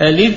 الم